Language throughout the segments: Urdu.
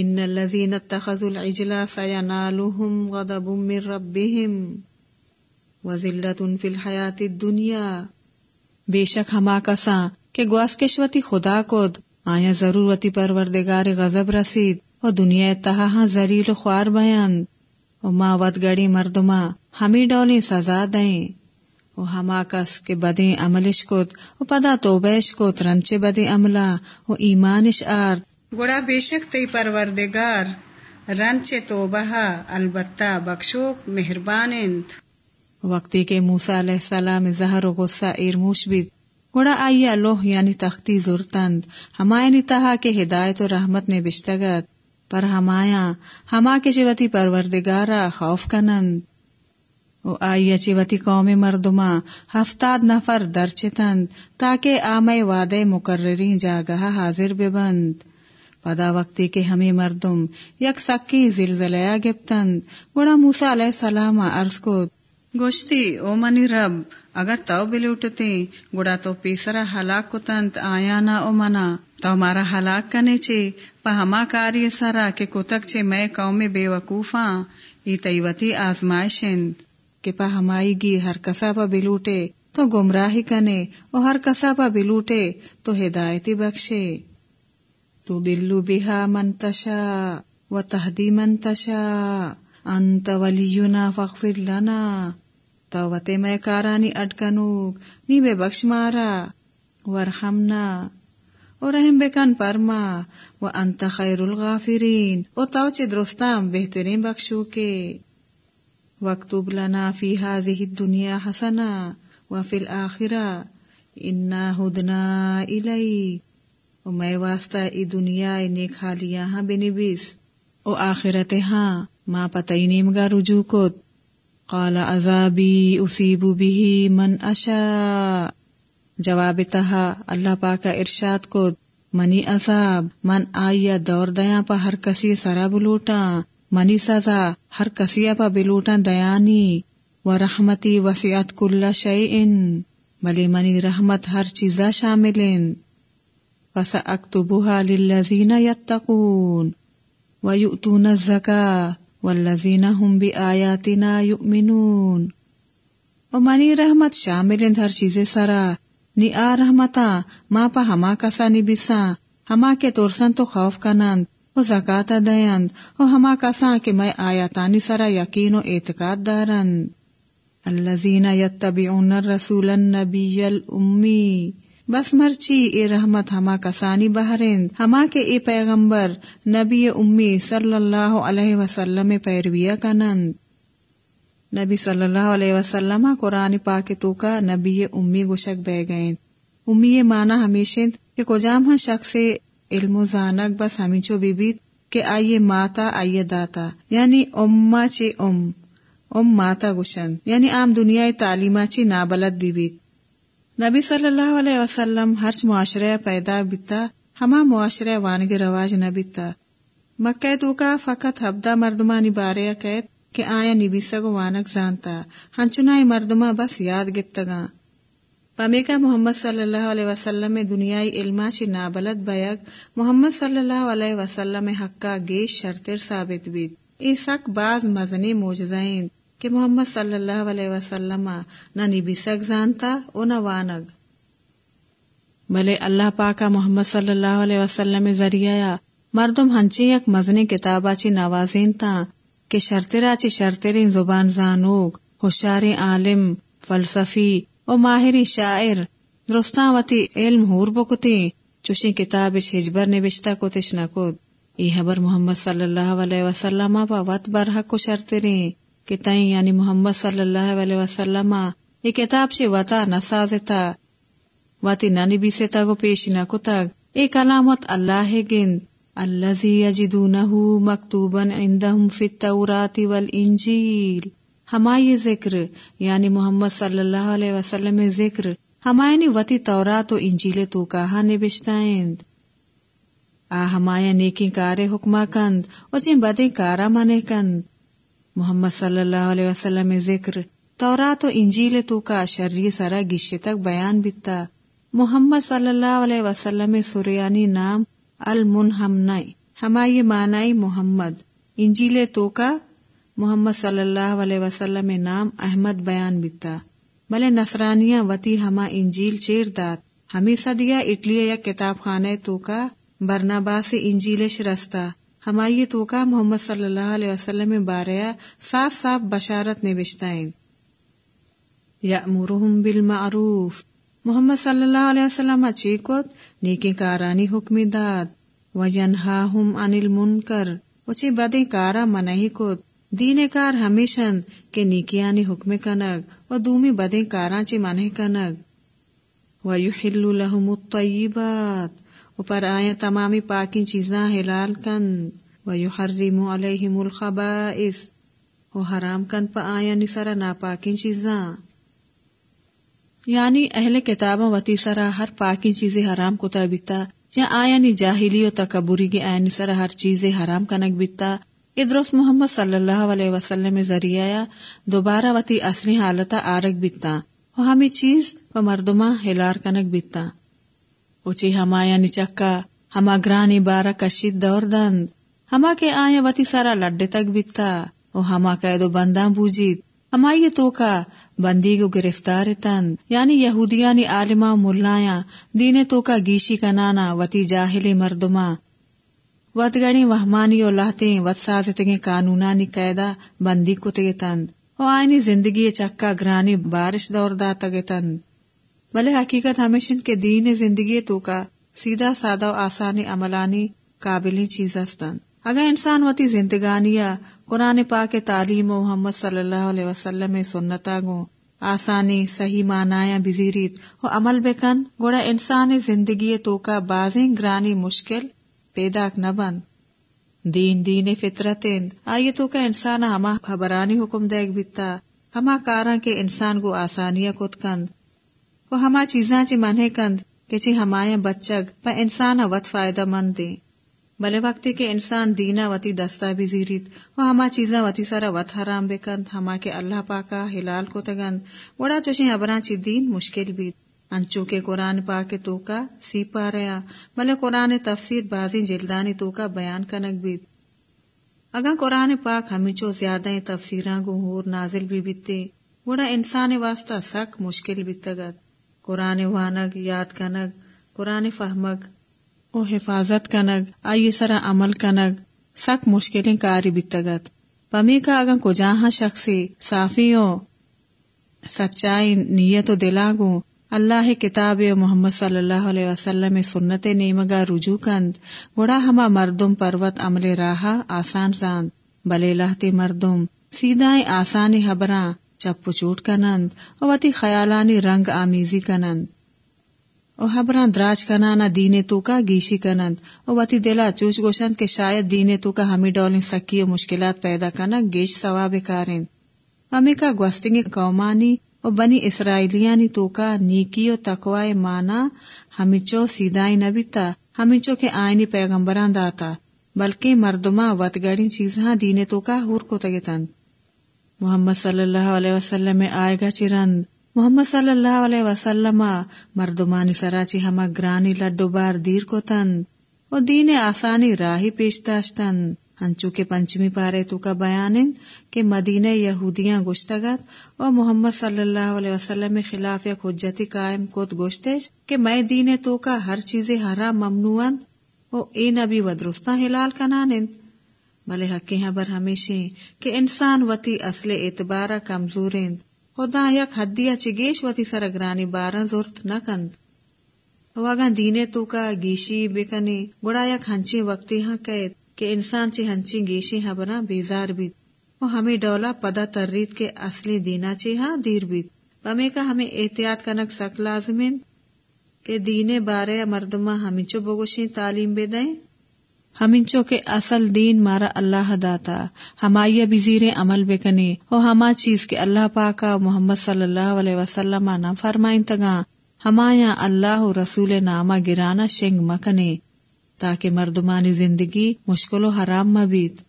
ان الذين اتخذوا العجل سينالهم غضب من ربهم وذلة في الحياة الدنيا. بے شک ہما کساں کہ گواس کشوتی خدا کود، آیا ضرورتی پروردگار غضب رسید و دنیا تہا ہاں زریل خوار بیان و ما ود گڑی مردما ہمی ڈولی سزا دیں۔ و ہما کس کے بدیں عملش کود و پدا توبیش کود، رنچے بدیں عملہ و ایمانش آرد گوڑا بے شک تی پروردگار، رنچ تو بہا البتہ بخشوک مہربان انت۔ وقتی کے موسیٰ علیہ السلام زہر و غصہ ایرموش بید گوڑا آئی لوہ یعنی تختی زورتند۔ ہمائنی تہا کے ہدایت و رحمت نے بشتگت پر ہمایا ہما کے چیوتی پروردگارا خوف کنند۔ و آئی چیوتی قوم مردما ہفتاد نفر درچتند تاکہ آمے وعدے مقررین جاگہ حاضر ببند۔ پدا وقتی کے ہمیں مردم یک سکی زلزلیا گپتند۔ گوڑا موسیٰ علیہ السلام عرض کو گوشتی، او منی رب، اگر تو بلوٹتی، گوڑا تو پیسرا ہلاک کتنت آیا نا او منا۔ تو مارا ہلاک کنے چے، پا ہما کاری سرا کے کتک چے میں قوم بے وقوفاں ای تیوتی آزمائشند کہ پا ہمائی گی ہر کسا پا بلوٹے، تو گمراہی کنے اور ہر کسا پا بلوٹے، تو ہدایتی بخشے۔ تو دلو بہا منتشا و تہدی منتشا انت ولینا فاغفر لنا تو وتے میں کارانی اٹکنوک، نی بے بخش مارا ورحمنا اور رحم بکن پرما و انت خیر الغافرین او تو چے درستام بہترین بخشو کے۔ وقتوب لنا فی هذه الدنیا حسنا وفی الاخرہ انا ہدنا الیک او میں واسطہ ای دنیا نیک حالیا ہاں بنبیس او آخرت ہاں ما پتئی نیمگا رجوع کت۔ قال عذابی اصیب بھی من اشا جواب تہا، اللہ پاکا ارشاد کت۔ منی عذاب، من آئیا دور دیا پا ہر کسی سرا بلوٹا منی سزا، ہر کسی پا بلوٹا دیانی۔ و رحمتی وسیعت کل شیئن۔ ملی منی رحمت ہر چیزا شاملن۔ فسأكتبها للذين يتقون ويؤتون الزكاة والذين هم بآياتنا يؤمنون. ومانی رحمت شامل ہر چیز سرا نی آ رحمتا ما پا ہما کسا نی بسا ہما کے تورسن تو خوف کنند و زکاة دیند و ہما کسا کے میں آیاتانی سرا یقین و اعتقاد دارند. الذين يتبعون الرسول النبي الأمي بس مرچی اے رحمت ہما کسانی بہرند ہما کے اے پیغمبر، نبی امی صلی اللہ علیہ وسلم پیرویا کنند۔ نبی صلی اللہ علیہ وسلم قرآن پاک تو کا نبی امی گشک بہ گئیں۔ امی مانا ہمیشہ کہ کجام ہاں شخص علم و زانک بس ہمیچو بی بیت کہ آئیے ماتا، آئیے داتا۔ یعنی اما چے ام ام ماتا گشن یعنی عام دنیا تعلیمہ چی نابلد بی بیت نبی صلی اللہ علیہ وسلم ہرچ معاشرہ پیدا بیتا، ہما معاشرہ وانگ رواج نہ بیتا۔ مکہ تو کا فقط ہبدا مردمانی بارے قید کہ آیا نبی سگو وانک زانتا ہنچنا مردما بس یاد گتگا پمی کا محمد صلی اللہ علیہ وسلم دنیای علما چی نابلد بیگ، محمد صلی اللہ علیہ وسلم حقا گیش شرطر ثابت بید۔ ای سک باز مزنی موجزائیں۔ کہ محمد صلی اللہ علیہ وسلم نہ نبی سگ زانتا او نہ وانگ۔ بلے اللہ پاکا محمد صلی اللہ علیہ وسلم ذریعہ مردم ہنچی یک مزنی کتابا چی نوازین تا کہ شرطرا چی شرطرین زبان زانوگ ہوشار عالم، فلسفی و ماہری شاعر درستان وتی علم ہور بکتی، چوشی کتاب ہجبر نبشتہ کو تشنا کود ای حبر محمد صلی اللہ علیہ وسلم پا وط برحق کو شرطرین کہ تئیں یعنی محمد صلی اللہ علیہ وسلم یہ کتاب چھ وطا نسازتا واتی نانی بی سے تاگو پیش نہ کتگ اے کلامت اللہ گند۔ الذي يجدونه مكتوبا عندهم في التوراة والانجيل ہمائی ذکر یعنی محمد صلی اللہ علیہ وسلم ذکر ہمائنی وتی تورات و انجیل تو کہاں نبشتائند؟ آ ہمایا نیکی کارے حکمہ کند و جن بدے کارا مانے کند۔ محمد صلی اللہ علیہ وسلم ذکر، تورات و انجیل تو کا شرری سرا گشے تک بیان محمد صلی اللہ علیہ وسلم سریانی نام المنہم ہمائی مانائی محمد۔ انجیل تو کا محمد صلی اللہ علیہ وسلم نام احمد بیان بیتا۔ بلے نصرانیاں وتی ہما انجیل چیر دات ہمیں سدیا اٹلی یا کتاب خانہ تو کا برنابا سے انجیلش رستا ہمائی تو محمد صلی اللہ علیہ وسلم باریا صاف صاف بشارت نوشتائیں۔ یا بالمعروف۔ محمد صلی اللہ علیہ وسلم چیکوت نیکی کارانی حکمی داد۔ و ینہاہم عن المنکر۔ وچی بدی کارا منہی کت دین کار ہمیشن کے نیکیانی حکم کنگ۔ و دومی بدی کارا چی منہ کنگ۔ و یحل لهم الطیبات۔ و پر آیا تمامی پاکی چیزاں حلال کن و یحرم علیہم الخبائث۔ و حرام کن پا آیا نسرا ناپاکی چیزاں۔ یعنی اہل کتابوں وتی سرا ہر پاکی چیزیں حرام کو بیتا یا آیا نی جاہلی و تکبری کے آئین سرا ہر چیزیں حرام کنک بیتا ادرس محمد صلی اللہ علیہ وسلم ذریعہ دوبارہ وتی اصلی حالتا آرگ بیتا و ہمیں چیز و مردما ہلار کنک بیتا اچھی ہمایا نی چکا ہما گرانی بارہ کشید دور دند ہما کے آیا وتی سارا لڈے تک بیتا و ہما قید و بنداں بوجید ہمائی تو کا بندی کو گرفتار تند یعنی یہودیانی عالما ملایا دین تو کا گیشی کا نانا وتی جاہلی مردما وط گنی وہمانی و لہتے وط سازتگے قانونانی قیدا بندی کو تگے تند و آئینی زندگی چکا گرانی بارش دور دا تگے تند بلے حقیقت ہمیشن کے دین زندگی تو کا سیدھا، سادہ و آسانی عملانی قابلی چیز استند اگر انسان وتی زندگانیا قرآن پاک تعلیم و محمد صلی اللہ علیہ وسلم سنتا گو آسانی، صحیح معنایا بزیریت و عمل بکن، گوڑا انسان زندگی تو کا بازیں گرانی مشکل پیدا نہ بند دین دین فطرت آئیے تو کا انسان ہما خبرانی حکم دیکھ بیتا۔ ہما کارا کے انسان کو آسانیاں کت کند۔ وہ ہما چیزاں چی منہ کند، کہ چی ہمایا بچگ، پا انسان وط فائدہ مند دیں۔ بلے وقتی کے انسان دینا وتی دستا بھی زیریت و ہما چیزاں وتی سارا وط حرام بکند ہما کے اللہ پاکا ہلال کو تگند۔ وڑا چوشیں ابران چی دین مشکل بھی انچو کے قرآن پاک تو کا سی پا رہا ہاں۔ بلے قرآن تفسیر بازی جلدانی تو کا بیان کنک بھی اگر قرآن پاک ہمیچو زیادہ تفسیراں گو ہور نازل بھی بیتے۔ وڑا انسان واسطہ سک مشکل بھی تگت قرآن وانگ یاد کنگ قرآن فہمگ او حفاظت کنگ آئی سرا عمل کنگ سک مشکلیں کاری بیتگت پمی کا اگن کو جہاں شخصی؟ صافیوں، سچائی نیت و دلاگوں۔ اللہ کتاب محمد صلی اللہ علیہ وسلم سنت نیمگا رجوع کند۔ گڑا ہما مردم پروت عمل راہا آسان زاند۔ بلے لہتی مردم سیدھائیں آسانی حبراں۔ چپ چوٹ کنند اور وتی خیالانی رنگ آمیزی کنند۔ او حبران دراج کنانا دینے تو کا گیشی کنند۔ او واتی دلا چوچ گوشند کہ شاید دینے تو کا ہمیں ڈولیں سکی و مشکلات پیدا کنا گیش ثواب کارن ہمیں کا گوستنگ قومانی او بنی اسرائیلیانی تو کا نیکی و تقوی مانا ہمیں چو سیدائی نبیتا ہمیں چو کے آئینی پیغمبران داتا، بلکہ مردما وط گڑی چیزاں دینے تو کا ہور کو تگتند محمد صلی اللہ علیہ وسلم میں آئے گا چرند۔ محمد صلی اللہ علیہ وسلم مردمانی سراچی ہما گرانی لڈو بار دیر کو تن و دین آسانی راہی پیش داشتن ہنچو کے پنچمی پارے تو کا بیان کہ مدینہ یہودیاں گشتگت و محمد صلی اللہ علیہ وسلم میں خلاف یک حجتی قائم کوت گشتش کہ میں دین تو کا ہر چیز حرام ممنوع و اے نبی و درستان حلال کنانند۔ بلے حقی حبر ہمیشہ کہ انسان وتی اصل اعتبارہ کمزورند خدا یک حدیا چگیش وتی سرگرانی بارا زورت نہ کند۔ واگا دینے تو کا گیشی بکنی، گڑا یک ہنچی وقتی ہاں قید کہ انسان چی ہنچی گیشی ہاں حبرا بیزار بیت وہ ہمیں ڈولا پدا ترریت کے اصلی دینا چی ہاں دیر بیت پمی کا ہمیں احتیاط کنک سک لازمین کہ دینے بارے مردمہ ہمیں چو بگوشی تعلیم بے دائیں ہمنچو کے اصل دین مارا اللہ داتا ہمائی بزیر عمل بکنے او ہما چیز کے اللہ پاکا محمد صلی اللہ علیہ وسلم نہ فرمائن تگا ہمایا اللہ رسول نامہ گرانا شنگ مکنے تاکہ مردمانی زندگی مشکل و حرام مبیت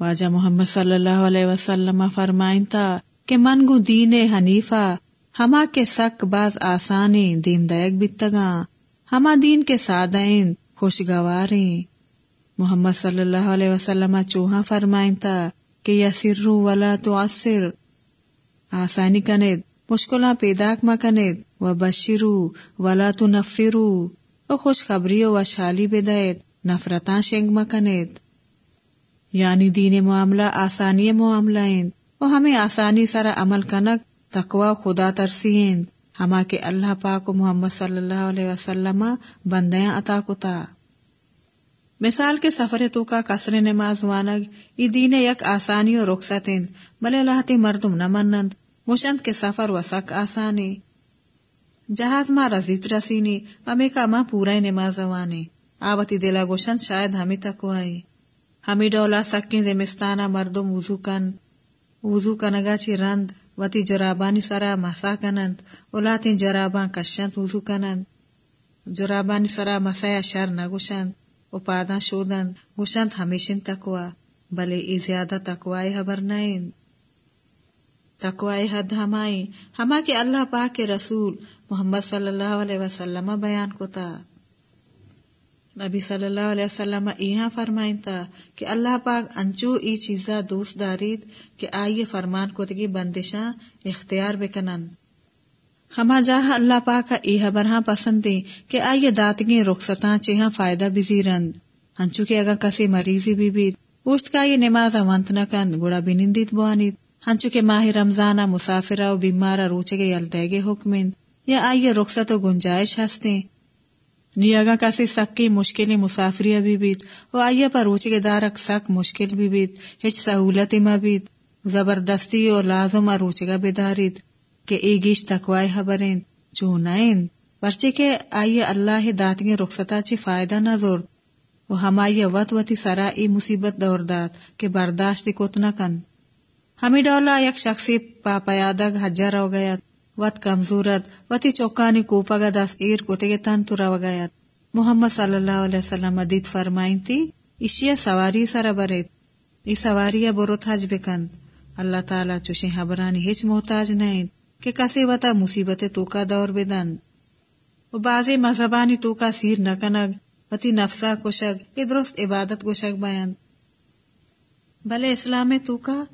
واجہ محمد صلی اللہ علیہ وسلم فرمائن تا کہ منگو دین حنیفہ ہما کے سک باز آسانی دین دائک بیتگا ہما دین کے سادائن خوشگواریں محمد صلی اللہ علیہ وسلم چوہا فرمائن تا کہ یسر ولا تعسر آسانی کنید مشکلاں پیداک مکنید و بشرو ولا تنفرو و خوشخبری و شالی بدید نفرتاں شنگ مکنید یعنی دین معاملہ آسانی معاملہ و ہمیں آسانی سر عمل کنک تقوا خدا ترسین ہما کے اللہ پاک و محمد صلی اللہ علیہ وسلم بندیاں عطا کتا۔ مثال کے سفر تو کا کسر نماز وانگ ای دین یک آسانی و رخصت بلے لاہتی مردم نمنند گوشند کے سفر و سک آسانی۔ جہاز ما رزیت رسینی امی کا ماں پورا نماز وانے۔ آوتی دلا گوشند شاید ہمیں تکوائی ہمیں ڈولا سکیں زمستانہ مردم وضو کن، وضو کنگا چی رند۔ وتی جرابانی سرا مسا کنند اولاتین جرابان کشند وضو کنند. جرابانی سرا مسایا شر نگوشند و پاداں شودند. گوشند ہمیشن تکوا بلے ای زیادہ تکوائی حبر نائن تکوائی حد ہمائی. ہما کے اللہ پاک کے رسول محمد صلی اللہ علیہ وسلم بیان کو تا نبی صلی اللہ علیہ وسلم یہاں فرمائن تھا کہ اللہ پاک انچو ای چیزا دوست دارید کہ آئیے فرمان کتگی بندشاں اختیار بکنند۔ ہما جاہ اللہ پاک کا ای برہاں پسند دیں کہ آئیے داتگی رخصتاں چہاں فائدہ بزیرند ہنچو کہ اگر کسی مریضی بھی بیت پوشت کا یہ نماز ونت نہ کن گڑا بنندیت بوانید۔ ہنچو کہ ماہ رمضانہ مسافرہ و بیمارہ روچے گے یلدے حکمند، یا آئیے رخصت و گنجائش ہستیں۔ نیاگا کسی سکی مشکلی مسافری ابھی بیت، و آئیے پر روچے دارک سک مشکل بھی بیت، ہچ سہولت ما بیت۔ زبردستی اور لازم روچے گا بیدارید کہ ای گیش تکوائی حبرین چونائن پرچے کے آئیے اللہ داتگی رخصتا چی فائدہ نہ زور۔ و ہمائی وط وطی سرا ای مصیبت دور داد کہ برداشتی کتنا کن۔ ہمیں ڈولا یک شخصی پاپیادگ حجر ہو گیا۔ وت کمزورت، وتی چوکانی کوپگا دس ایر کوتگے تن تورا وگایت محمد صلی اللہ علیہ وسلم ادیت فرمائن تھی اشیا سواری سر برت ای سواری بروت حج بکن اللہ تعالی چوشی حبرانی ہچ محتاج نہیں کہ کسی وتا مصیبت تو کا دور بدن۔ و بازی مذہبانی تو کا سیر نکنگ، وتی نفسا کشگ، ای درست عبادت کشگ بیان۔ بلے اسلام تو کا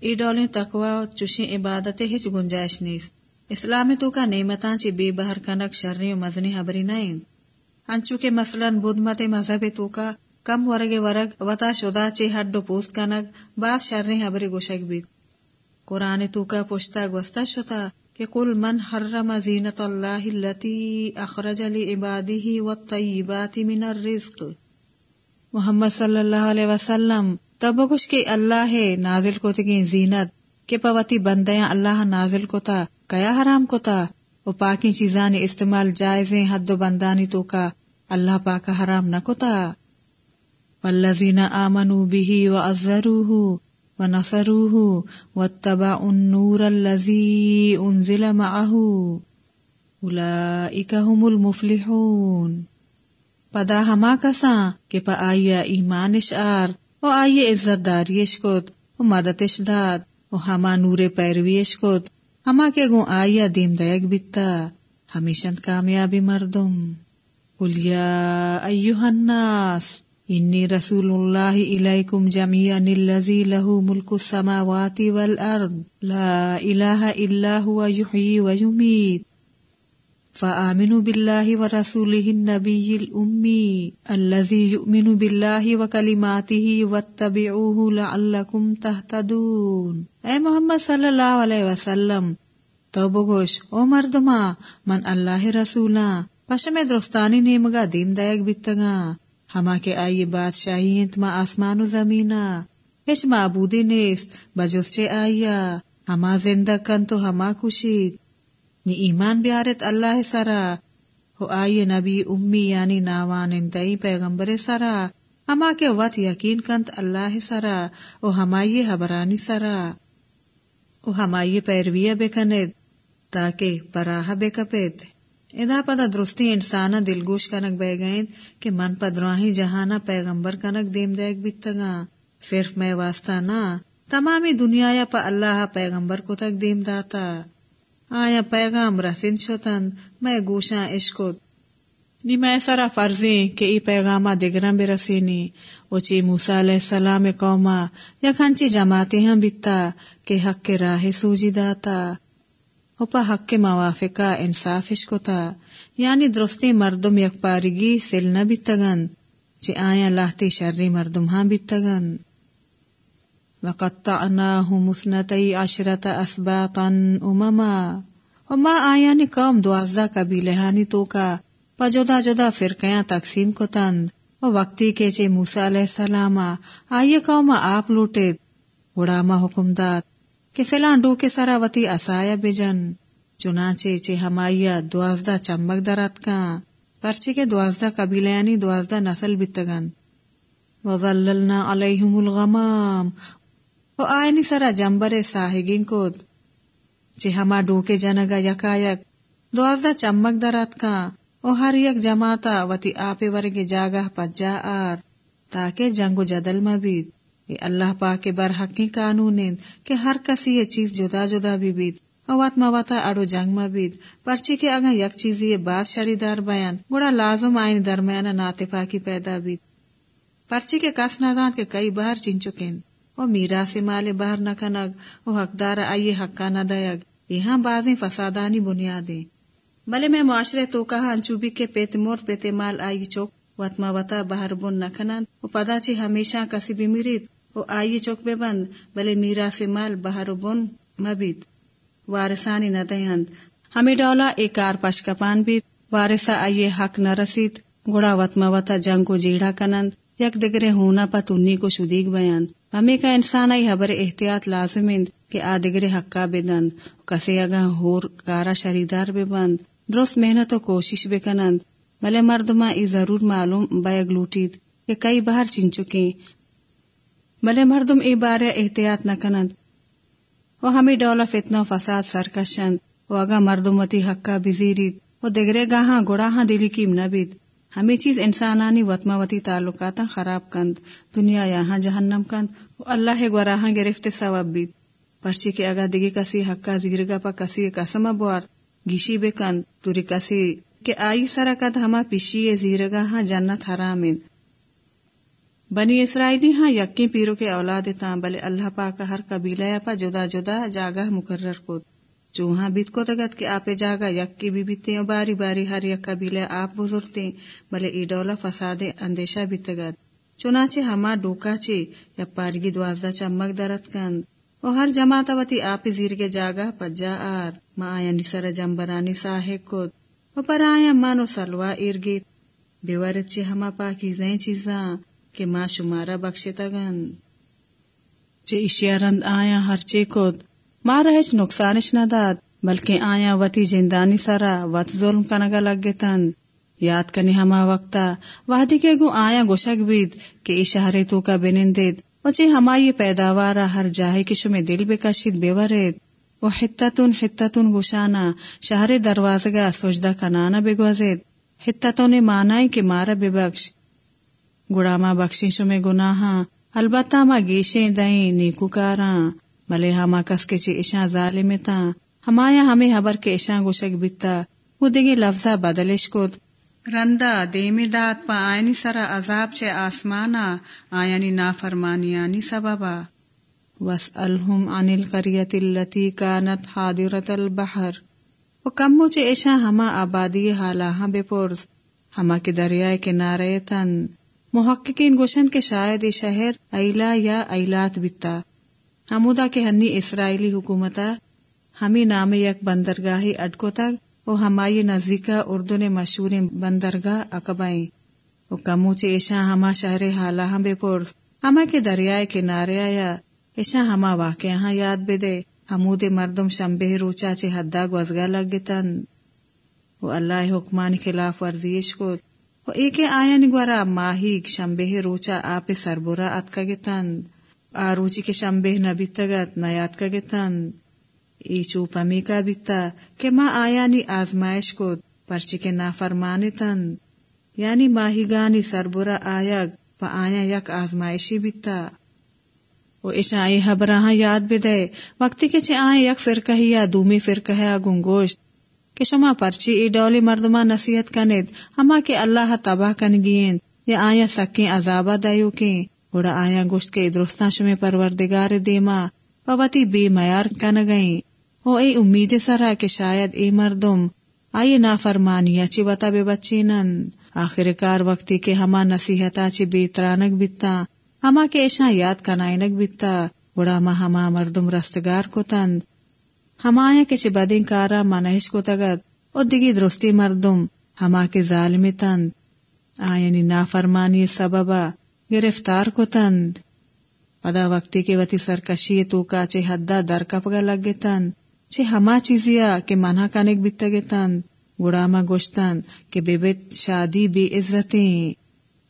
ای ڈولیں تقوی چوشی عبادت ہچ گنجائش نیست۔ اسلام تو کا نعمتاں چی بے بہر کنک شرری و مزنی حبری نائن انچو کے مثلا بدھ مت مذہب تو کا کم ورگ ورگ وتا شدا چی ہڈ پوست کنک بعد شرری حبری گوشک بیت۔ قرآن تو کا گوستا شتا کہ قل من حرم زینت اللہ اللتی اخرج لعباده والطیبات من الرزق۔ محمد صلی اللہ علیہ وسلم تب کچھ کے اللہ ہے نازل کو تگیں زینت کہ پوتی بندیاں اللہ نازل کو تا کیا حرام کو تا وہ پاکی چیزان استعمال جائزیں حد و بندانی تو کا اللہ پاک حرام نہ کوتا والذین آمنوا به وعزروه ونصروه واتبعوا النور الذي انزل معه اولئک هم المفلحون۔ پدا ہما کساں کہ پا آئیا ایمان اشعار و آئیے عزت داریش کت و مددش داد و ہما نور پیرویش کت ہما کے گو آیا دیم دیگ بیتا ہمیشن کامیابی مردم قل یا ایوہ الناس انی رسول اللہ الیکم جميعا الذي له ملک السماوات والارض لا الہ الا هو يحيي ويميت فآمنوا بالله ورسوله النبي الأمي الذي يؤمن بالله وكلماته واتبعوه لعلكم تهتدون۔ اے محمد صلی اللہ علیہ وسلم تو بگوش او مردما من اللہ رسولا پشم درستانی نیمگا دین دائک بیتگا، ہما کے آئی بادشاہی انتما آسمان و زمینا ہچ معبودی نیست بجوس چے آئیا ہما زندہ کن تو ہما کشید۔ نی ایمان بیارت اللہ سرا۔ ہو آئی نبی امی یعنی ناوان انتائی پیغمبر سرا۔ ہما کے وط یقین کنت اللہ سرا۔ او ہمائی حبرانی سرا۔ او ہمائی پیرویہ بکند تاکہ پراہ بے ادا پدا درستی انسان دلگوش کنک بے گئیں کہ من پدراہی جہانا پیغمبر کنک دیم دیکھ بیتگا صرف میں واسطہ نہ، تمامی دنیا یا پا اللہ پیغمبر کو تک دیم داتا۔ آیا پیغام رسن شتن، میں گوشاں عشقت نی میں سرا فرضیں کہ ای پیغامہ دگرم برسینی او چی موسیٰ علیہ السلام قوما یا کھنچی جماعتی ہم بیتا کہ حق کے راہ سوجی داتا۔ او پا حق کے موافقہ انصافش کو تا یعنی درستی مردم یک پارگی سل نہ بیتگن، چی آیا لاہتی شرری مردم ہاں بیتگن۔ وقطعناهم اثنتي عشرة اسباطا امما. وما آیان قوم دوازدہ قبیلہانی تو کا، پا جدا فرقیاں تقسیم کو تند و وقتی کے چے موسیٰ علیہ السلام آئیے قوم آپ لوٹے گڑاما حکم داد کہ فلان ڈو کے سرا وتی اسایا بجن. چنانچہ چے ہمائیا دوازدہ چمک درات کا پرچے کے دوازدہ قبیلیانی دوازدہ نسل بتگن. وظللنا علیہم الغمام و آئینی سرا جمبر ساہگین کو چے ہما ڈوکے جنگا یکا یک دوازدہ چمک درات کا، او ہر یک جماعتا وتی آپے ورگے جاگہ پجا آر، تاکہ جنگ و جدل مبید یہ اللہ پاک برحقی قانون کہ ہر کسی یہ چیز جدا جدا بھی بید۔ اوات مواتا اڑو جنگ مبید پرچی کے اگا یک چیزی یہ بات شریدار بیان گوڑا لازم آئین درمیان ناتفا کی پیدا بید۔ پرچی کے کس نازان کے کئی بار چن چکیں وہ میرا سے مال باہر نہ کنگ وہ حقدار آئیے حقا نہ دیگ۔ یہاں بازیں فسادانی بنیادیں۔ بلے میں معاشرے تو کہا انچوبی کے پیت مور پیتے مال آئی چوک وطما وطا باہر بن نہ کنن وہ پدا چی ہمیشہ کسی بھی میرید وہ آئی چوک بے بند، بلے میرا سے مال باہر بن مبید وارثانی نہ دہند ہمیں ڈولا ایک کار پش کپان بھی وارثہ آئیے حق نہ رسید، گڑا وطما وطا جنگ کو جیڑا کنند۔ یک دگرے ہونا پا تنی کو شدیگ بیان۔ ہمیں کا انسان آئی حبر احتیاط لازمند کہ آ دگرے حقا بے دند کسے اگا ہور کارا شریدار بے بند درست محنت و کوشش بے کنند بلے مردما ای ضرور معلوم بیگ لوٹید کہ کئی بار چن چکے۔ بلے مردم ای بارے احتیاط نہ کنند۔ وہ ہمیں ڈولا فتنہ و فساد سرکشند۔ وہ اگا مردمتی حقا بزیرید۔ وہ دگرے گاہاں گڑاہاں دلی کیم نبید ہمیں چیز انسانانی وطماوتی تعلقات خراب کند، دنیا یہاں جہنم کند اللہ گوراہاں گرفت ثواب بید پرچی کے اگا دگی کسی حقا زیرگا پا کسی قسم بوار، گیشی بے کند توری کسی کہ آئی سرکت ہما پیشی زیرگا ہاں جنت حرام بنی اسرائیلی ہاں یقین پیرو کے اولاد تاں، بلے اللہ پاک ہر قبیلہ پا جدا جدا جاگہ مقرر کو چوہاں بیت کو تگت کہ آپ جاگا یک کی بھی بیتے باری باری ہر یک قبیلے آپ بزرگتے بلے ای ڈولا فساد اندیشہ بھی تگت۔ چنانچہ ہما ڈوکا چے یا پارگی دوازدہ چمک درت کند۔ او ہر جماعت وتی آپ زیر کے جاگا پجا آر۔ ما آیا نسر جمبرانی ساہے کود۔ و پر آیا مانو سلوا ارگیت۔ بیورت چے ہما پاکی زین چیزاں کہ ما شمارا بخشے تگن چے اشیارند آیا ہر چے کود۔ ما رہچ نقصانش نہ داد، بلکہ آیا وتی جندانی سرا وط ظلم کنگا لگے تن یاد کنی ہما وقتا، وحدی کے گو آیا گوشک بید کہ اشارے تو کا بنندید، وچے ہمائی پیداوارا ہر جاہے کشو میں دل بے کشید بے ورید۔ و حتتن حتتن گوشانا شہر دروازگا سجدہ کنانا بے گوزید۔ حتتن نے مانائی کہ مارا بے بخش۔ گڑاما بخششو میں گناہاں، البتہ ما گیشیں دائیں نیکو کاراں بلے ہما کس کے چے اشاں ظالم تا۔ ہمایا ہمیں حبر کے اشاں گوشک بیتا وہ دیگے لفظہ بدلش کو رندا دیمی دات پا آئینی سرا عذاب چے آسمانا۔ آئینی نافرمانیانی سببا۔ وَاسْأَلْهُمْ عَنِ الْقَرْيَةِ الَّتِي كَانَتْ حَادِرَةَ الْبَحْرِ۔ و کمو چے اشاں ہما آبادی حالاہاں بے پورز ہما کے دریائے کنارے تن۔ محققین گوشن کے شاید شہر ایلا یا ایلات بیتا ہمودا کے ہنی اسرائیلی حکومتا ہمیں نام یک بندرگاہی اٹکو تک وہ ہمائی نزدیکا اردو نے مشہور بندرگاہ اکبائیں۔ وہ کموچے ایشا ہما شہر حالا ہم بے پور ہما کے دریائے کنارے آیا۔ ایشا ہما واقع ہاں یاد بے دے ہمود مردم شمبے روچا چے حدا گوزگا لگ گتن۔ وہ اللہ حکمان خلاف ورزیش کو وہ ایک آیا نگوارا ماہی شمبے روچا آپ سربورا اتکا گتن۔ آروچی کے شمبے نہ بیتگت نیات کا گتن ای چوپا می کا بیتا کہ ما آیا نی آزمائش کو پرچی کے نافرمانی تن یعنی ماہی گانی سربرا آیگ پا آیا یک آزمائشی بیتا وہ ایشا آئی حبراہاں یاد بدے وقتی کے چے آئے یک فرقہ یا دومی فرقہ ہے گنگوشت کہ شما پرچی ای ڈولی مردما نصیحت کنید ہما کے اللہ تباہ کن گیند یا آیا سکیں عذابہ دیو کے گوڑا آیا گوشت کے درستان شمی پروردگار دیما پوتی بے میار کن گئیں۔ او ای امید سرا کہ شاید اے مردم آئی نا فرمانی اچھی وطا بے بچی نند۔ آخر کار وقتی کے ہما نصیحتا چی بے ترانک بیتا، ہما کے ایشا یاد کنائنک بیتا۔ گوڑا ما ہما مردم رستگار کو تند ہما آیا کے چی بدین کارا منحش کو تگد او دگی درستی مردم، ہما کے ظالمی تند۔ آئینی نافرمانی سببا۔ گرفتار کو تند۔ پدا وقتی کے وتی سرکشی تو کا چے حدہ در کپگا لگے تند۔ چے ہما چیزیا کے منع کنک بیتگے تند۔ گڑاما گوشتن کہ بے بیت شادی بے عزتیں۔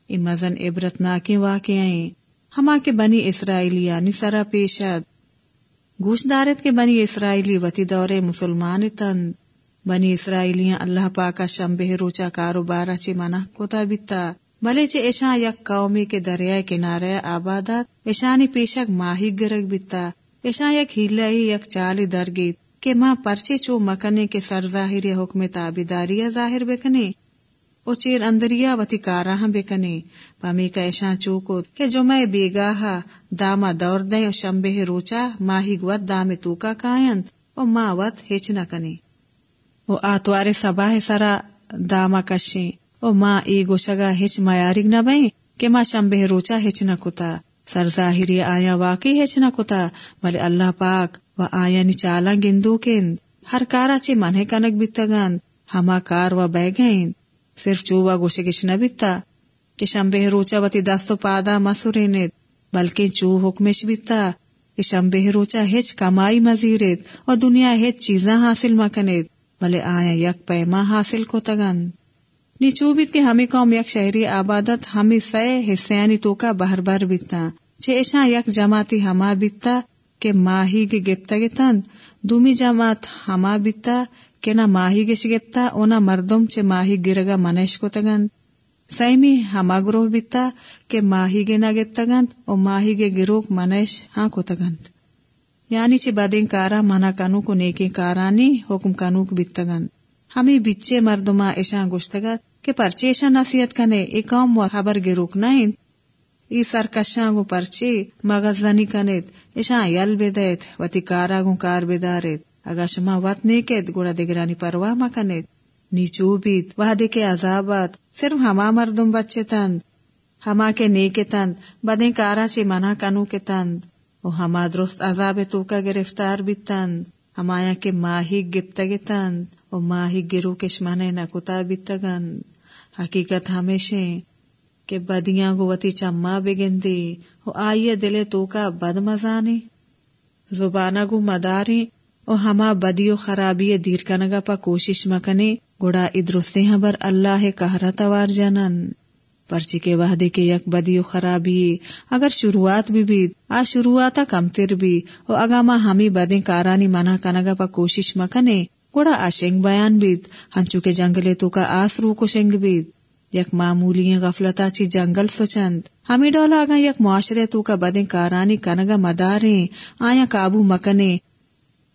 ای مزن عبرت ناکی واقعیں ہما کے بنی اسرائیلیانی سرا پیشد گوش دارت کے بنی اسرائیلی وتی دورے مسلمان تند۔ بنی اسرائیلیاں اللہ پاکا شمبہ روچا کاروبارا چی منع کوتا بیتا۔ بلے چے ایشاں یک قومی کے دریائے کنارے آبادات ایشانی پیشک ماہی گرگ بیتا، ایشاں یک ہیلائی یک چالی درگیت کہ ماں پرچے چو مکنے کے سر ظاہر حکم تابیداری ظاہر بکنے، او چیر اندریا وتی کاراہ بکنے، پامی کا ایشاں چوکو کہ جو میں بیگاہا داما دور دیں او شمبے روچا ماہی گوت دام تو کا کائنت او ماں وت ہچ نہ کنے۔ او آتوارے سباہ سرا داما کشیں۔ او ماں ای گوشگا ہچ میارگ نہ بیں کہ ماں شمبے روچا ہچ نہ کتا۔ سر ظاہری آیا واقعی ہچ نہ کتا، بلے اللہ پاک و آیا نی گندو کند۔ ہر کارا چے منہ کنک بیتگند ہما کار و بے گئند صرف چوبا گوشے نہ بیتا کہ شمبے روچا وتی دستو پادا مسورینید بلکہ چو حکمش بیتا کہ شمبے روچا ہچ کمائی مزیرید اور دنیا ہچ چیزاں حاصل مکنید بلے آیا یک پیما حاصل کو تگند نی چوبیت کے ہمیں قوم یک شہری آبادت، ہمیں سئے حصیانی تو کا بہر بر بیتا۔ چھے ایشاں یک جماعتی ہما بیتا کہ ماہی کے گپتا گتن۔ دومی جماعت ہما بیتا کہ نہ ماہی گش گپتا، اونا مردم چے ماہی گرگا منش کو تگند سیمی ہما گروہ بیتا کہ ماہی گے نہ گپتا گند او ماہی گے گروہ منش ہاں کو تگند یعنی چے بدین کارا منا کنو کو نیکی کارانی حکم کنو کو بیتا گند ہمیں بچے مردما ایشاں گوشتگت کہ پرچے ایشاں نصیحت کنے ایک قوم و خبر گروک نائن ای سرکشاں گو پرچی مغزنی کنید، ایشاں یل بدیت وتی کارا گو کار بدارید۔ اگا شما وط نیکید، گوڑا دگرانی پرواہ مکنید نیچو بیت وحدے کے عذابات۔ صرف ہما مردم بچے تند، ہما کے نیک تند، بدیں کارا چی منع کنو کے تند۔ او ہما درست عذاب تو کا گرفتار بھی تند۔ ہمایا کے ماہی گپتگ تند۔ او ماہی گرو کشمانے نہ کتا حقیقت ہمیشہ کہ بدیاں گوتی چما بگندی او آئیے دلے تو کا بد مزانی زبانہ گو مداری او ہما بدی و خرابی دیر کنگا پا کوشش مکنے. گوڑا ادرستے ہیں بر اللہ کہرا توار جنن. پرچی کے وحدے کے یک بدی و خرابی. اگر شروعات بھی بید آ شروعاتا کم تر بھی. او اگا ما ہمی بدیں کارانی منع کنگا پا کوشش مکنے. گوڑا آشنگ بیان بید ہنچو کے جنگلے تو کا آس رو کو شنگ بید یک معمولی غفلتا چی جنگل سوچند۔ ہمیں ڈولا آگا یک معاشرے تو کا بدیں کارانی کنگا مداریں آیا قابو مکنے۔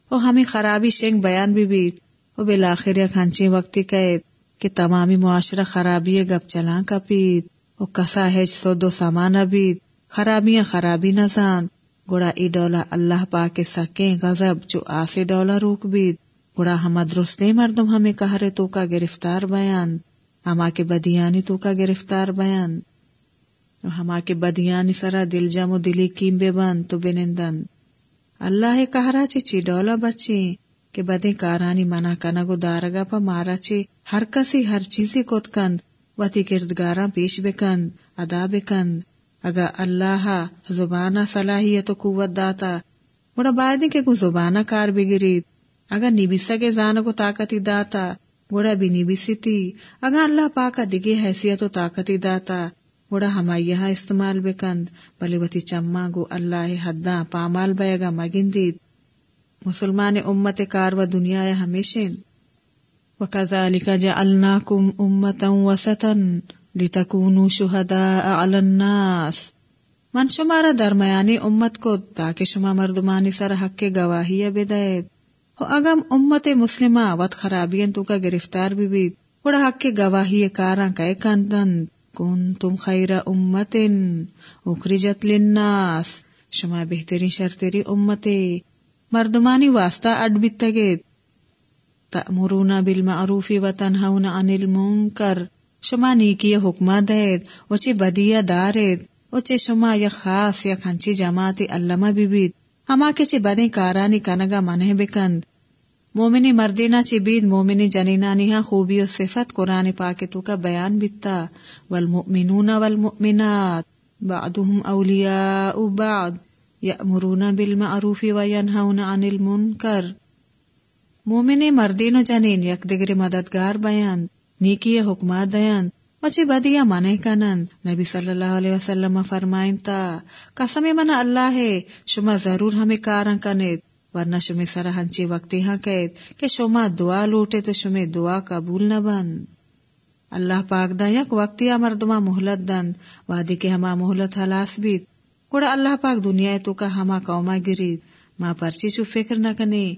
او ہمیں خرابی شنگ بیان بھی بیت۔ او بالآخر یک ہنچی وقتی قید کہ تمامی معاشرہ خرابی گپ چلان کا پیت۔ او کسا ہے سو دو سامان بیت۔ خرابیاں خرابی نزان۔ گوڑا ای ڈولا اللہ پاک سکیں غزب جو آسے ڈولا روک بیت۔ گوڑا ہم درستے مردم ہمیں کہرے تو کا گرفتار بیان، ہما کے بدیانی تو کا گرفتار بیان۔ ہما کے بدیانی سرا دل جم و دلی کیم بے بند تو بنندن اللہ کہرا چی چی ڈولا بچی کہ بدیں کارانی منا کنگو دارگا پا مارا چی ہر کسی ہر چیزی کت کند وتی کردگاراں پیش بکند ادا بکند اگا اللہ زبانا صلاحیت و قوت داتا۔ بڑا بائدی کے کو زبانا کار بگرید۔ اگر نیبیسا کے زانگو طاقتی داتا گوڑا بھی نی بھی اگر اللہ پاکا دگے حیثیت و طاقتی داتا گوڑا ہما یہاں استعمال بکند۔ بلے وتی چما گو اللہ حداں پامال بے بیگا مگندید مسلمان امت کار و دنیا ہمیشن وکذالک جعلناکم امتا وسطا لتکونوا شہداء علی الناس۔ من شمارا درمیانی امت کو تاکہ شما مردمانی سر حق کے گواہی بدائید ہو اگم امت مسلمہ وت خرابین تو کا گرفتار بھی بیت بڑا حق کے گواہی کاراں کا کندن کن تم خیر امتن اخرجت للناس، شما بہترین شرطری امتے مردمانی واسطہ اڈ بیتگیت تأمرون بالمعروف وتنهون عن المنکر، شما نیکی حکمہ دید وچی بدیا دارید وچی شما یک خاص یک ہنچی جماعتی علمہ بیبید ہما کے چی بدیں کارانی کنگا منہ بکند مومنی مردینا چی بید، مومنی جنینانی ہاں خوبی و صفت قرآن پاکتو کا بیان بیتا۔ والمؤمنون والمؤمنات بعدهم اولیاء بعد یأمرون بالمعروف وینہون عن المنکر۔ مومنی مردین و جنین یک دگری مددگار بیان، نیکی حکمات دیان۔ وچی بدیا منے کنن۔ نبی صلی اللہ علیہ وسلم فرمائن تا، قسم من اللہ ہے، شما ضرور ہمیں کارن کنید۔ ورنہ شمی سر ہنچی وقتی ہاں کہید کہ شما دعا لوٹے تو شمی دعا قبول نہ بن۔ اللہ پاک دا یک وقتی مردما محلت دن وادی کے ہما محلت حلاس بیت۔ کڑا اللہ پاک دنیا تو کا ہما قوما گرید۔ ماں پرچی چو فکر نہ کنے